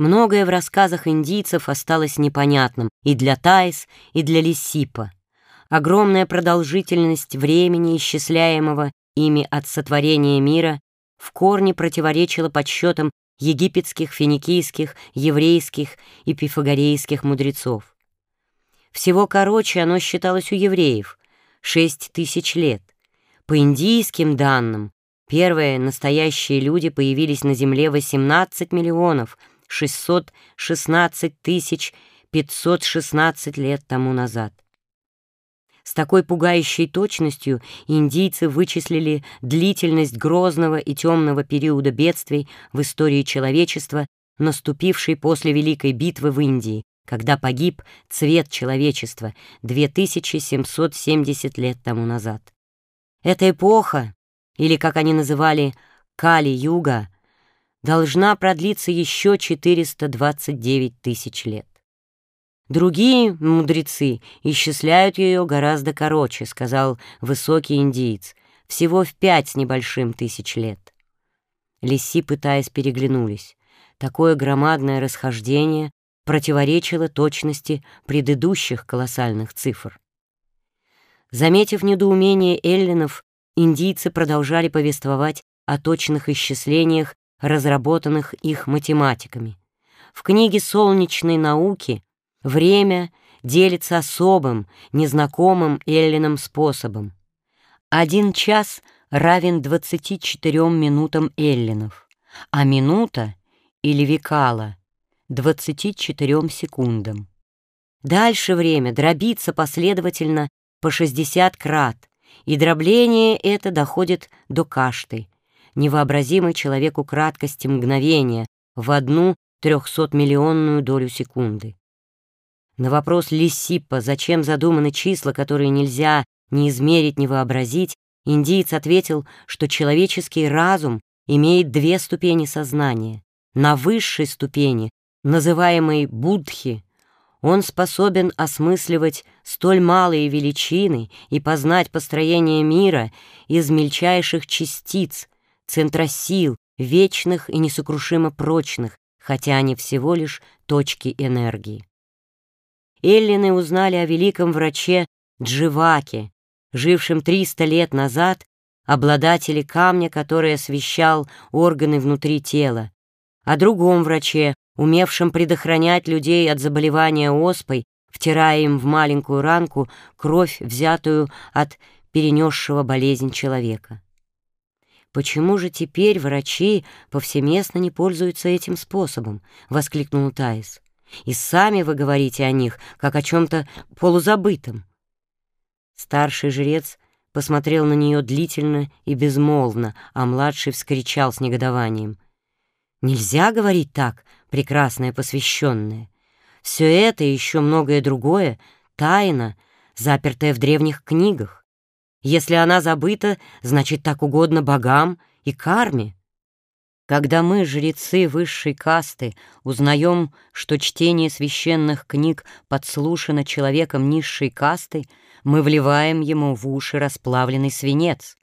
Многое в рассказах индийцев осталось непонятным и для Таис, и для Лисипа. Огромная продолжительность времени, исчисляемого ими от сотворения мира, в корне противоречила подсчетам египетских, финикийских, еврейских и пифагорейских мудрецов. Всего короче оно считалось у евреев — шесть тысяч лет. По индийским данным, первые настоящие люди появились на Земле 18 миллионов 616 тысяч 516 лет тому назад. С такой пугающей точностью индийцы вычислили длительность грозного и темного периода бедствий в истории человечества, наступившей после Великой битвы в Индии, когда погиб цвет человечества 2770 лет тому назад. Эта эпоха, или, как они называли, Кали-Юга, должна продлиться еще 429 тысяч лет. Другие мудрецы исчисляют ее гораздо короче, сказал высокий индиец, всего в пять с небольшим тысяч лет. Лиси, пытаясь, переглянулись. Такое громадное расхождение противоречило точности предыдущих колоссальных цифр. Заметив недоумение эллинов, индийцы продолжали повествовать о точных исчислениях, разработанных их математиками. В книге «Солнечной науки» Время делится особым, незнакомым Эллином способом. Один час равен 24 минутам Эллинов, а минута или викала — 24 секундам. Дальше время дробится последовательно по 60 крат, и дробление это доходит до кашты, невообразимой человеку краткости мгновения в одну трехсотмиллионную долю секунды. На вопрос Лисиппа, зачем задуманы числа, которые нельзя ни измерить, ни вообразить, индиец ответил, что человеческий разум имеет две ступени сознания. На высшей ступени, называемой Будхи, он способен осмысливать столь малые величины и познать построение мира из мельчайших частиц, центросил, вечных и несокрушимо прочных, хотя они всего лишь точки энергии. Эллины узнали о великом враче Дживаке, жившем 300 лет назад, обладателе камня, который освещал органы внутри тела, о другом враче, умевшем предохранять людей от заболевания оспой, втирая им в маленькую ранку кровь, взятую от перенесшего болезнь человека. «Почему же теперь врачи повсеместно не пользуются этим способом?» — воскликнул Таис. И сами вы говорите о них, как о чем-то полузабытом. Старший жрец посмотрел на нее длительно и безмолвно, а младший вскричал с негодованием. «Нельзя говорить так, прекрасная посвященная. Все это и еще многое другое — тайна, запертая в древних книгах. Если она забыта, значит, так угодно богам и карме. Когда мы, жрецы высшей касты, узнаем, что чтение священных книг подслушано человеком низшей касты, мы вливаем ему в уши расплавленный свинец.